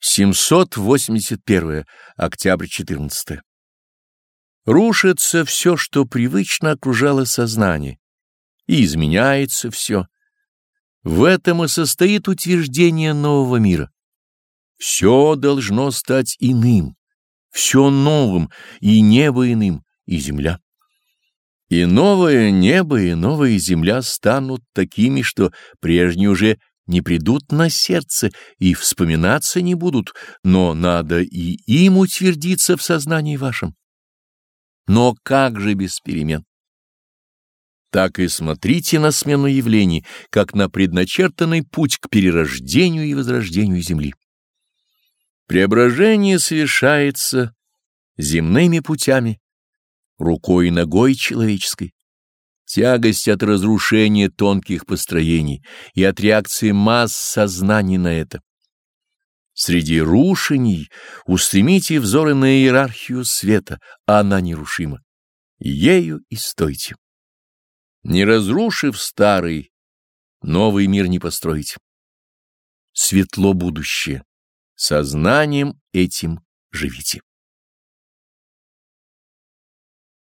781. Октябрь 14. Рушится все, что привычно окружало сознание, и изменяется все. В этом и состоит утверждение нового мира. Все должно стать иным, все новым, и небо иным, и земля. И новое небо, и новая земля станут такими, что прежние уже не придут на сердце и вспоминаться не будут, но надо и им утвердиться в сознании вашем. Но как же без перемен? Так и смотрите на смену явлений, как на предначертанный путь к перерождению и возрождению Земли. Преображение совершается земными путями, рукой и ногой человеческой тягость от разрушения тонких построений и от реакции масс сознаний на это. Среди рушений устремите взоры на иерархию света, а она нерушима. Ею и стойте. Не разрушив старый, новый мир не построить. Светло будущее. Сознанием этим живите.